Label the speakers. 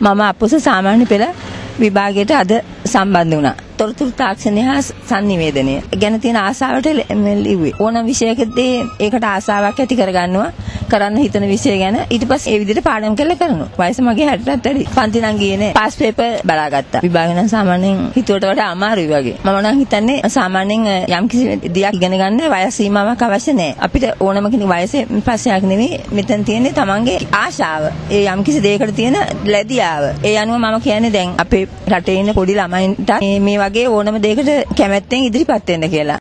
Speaker 1: මම අපොස සාමාන්‍ය පෙළ විභාගයට අද සම්බන්ධ වුණා. තොරතුරු තාක්ෂණය හා සංනිවේදනය ගැන තියෙන ආසාවට ලිව්වේ. ඕනම විෂයකදී ඒකට ආසාවක් ඇති කරගන්නවා. කරන්න හිතන විෂය ගැන ඊට පස්සේ ඒ විදිහට පාඩම් කරලා කරනවා. වයස මගේ 60ටත් වැඩි. පන්ති නම් ගියේ නෑ. පාස් පේපර් බලාගත්තා. විභාග නම් සාමාන්‍යයෙන් හිතුවට වඩා අමාරුයි වගේ. මම නම් හිතන්නේ සාමාන්‍යයෙන් යම් කිසි දෙයක් ඉගෙන ගන්න වයස් සීමාවක් අවශ්‍ය නෑ. අපිට ඕනම කෙනෙක් වයසේ පස්සයක් නෙවෙයි මෙතන තියෙන්නේ තමන්ගේ ආශාව. ඒ යම් කිසි දෙයකට තියෙන ලැබියාව. ඒ අනුව මම කියන්නේ දැන් අපේ රටේ ඉන්න පොඩි ළමයින්ට මේ වගේ ඕනම දෙයකට කැමැත්තෙන් ඉදිරිපත් වෙන්න කියලා.